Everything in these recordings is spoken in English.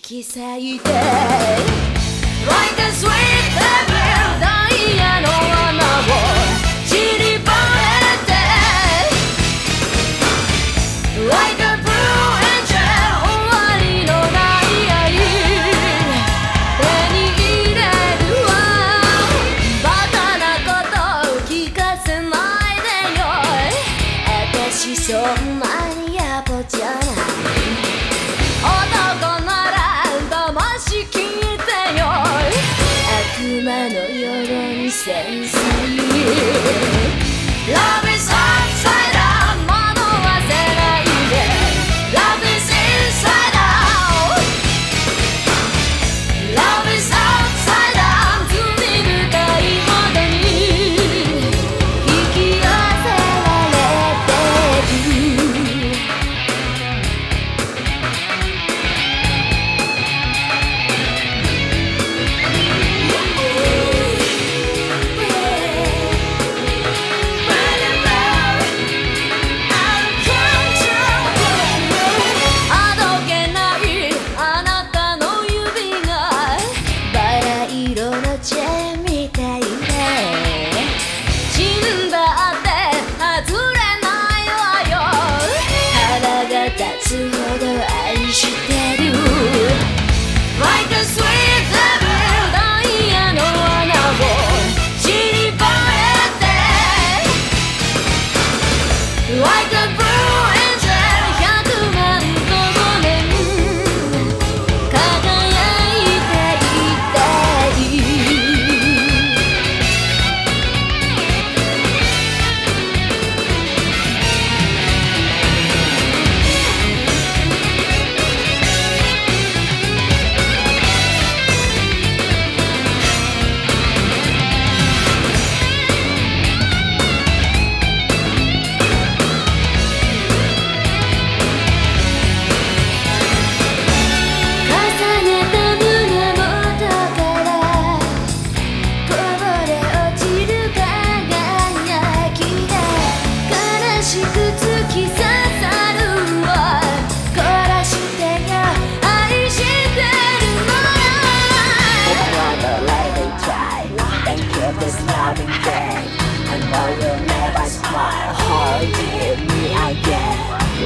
き裂いて Like a sweet Love is all.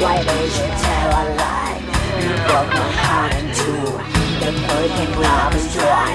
Why did you tell a lie? You broke my heart in two. The purple love is dry.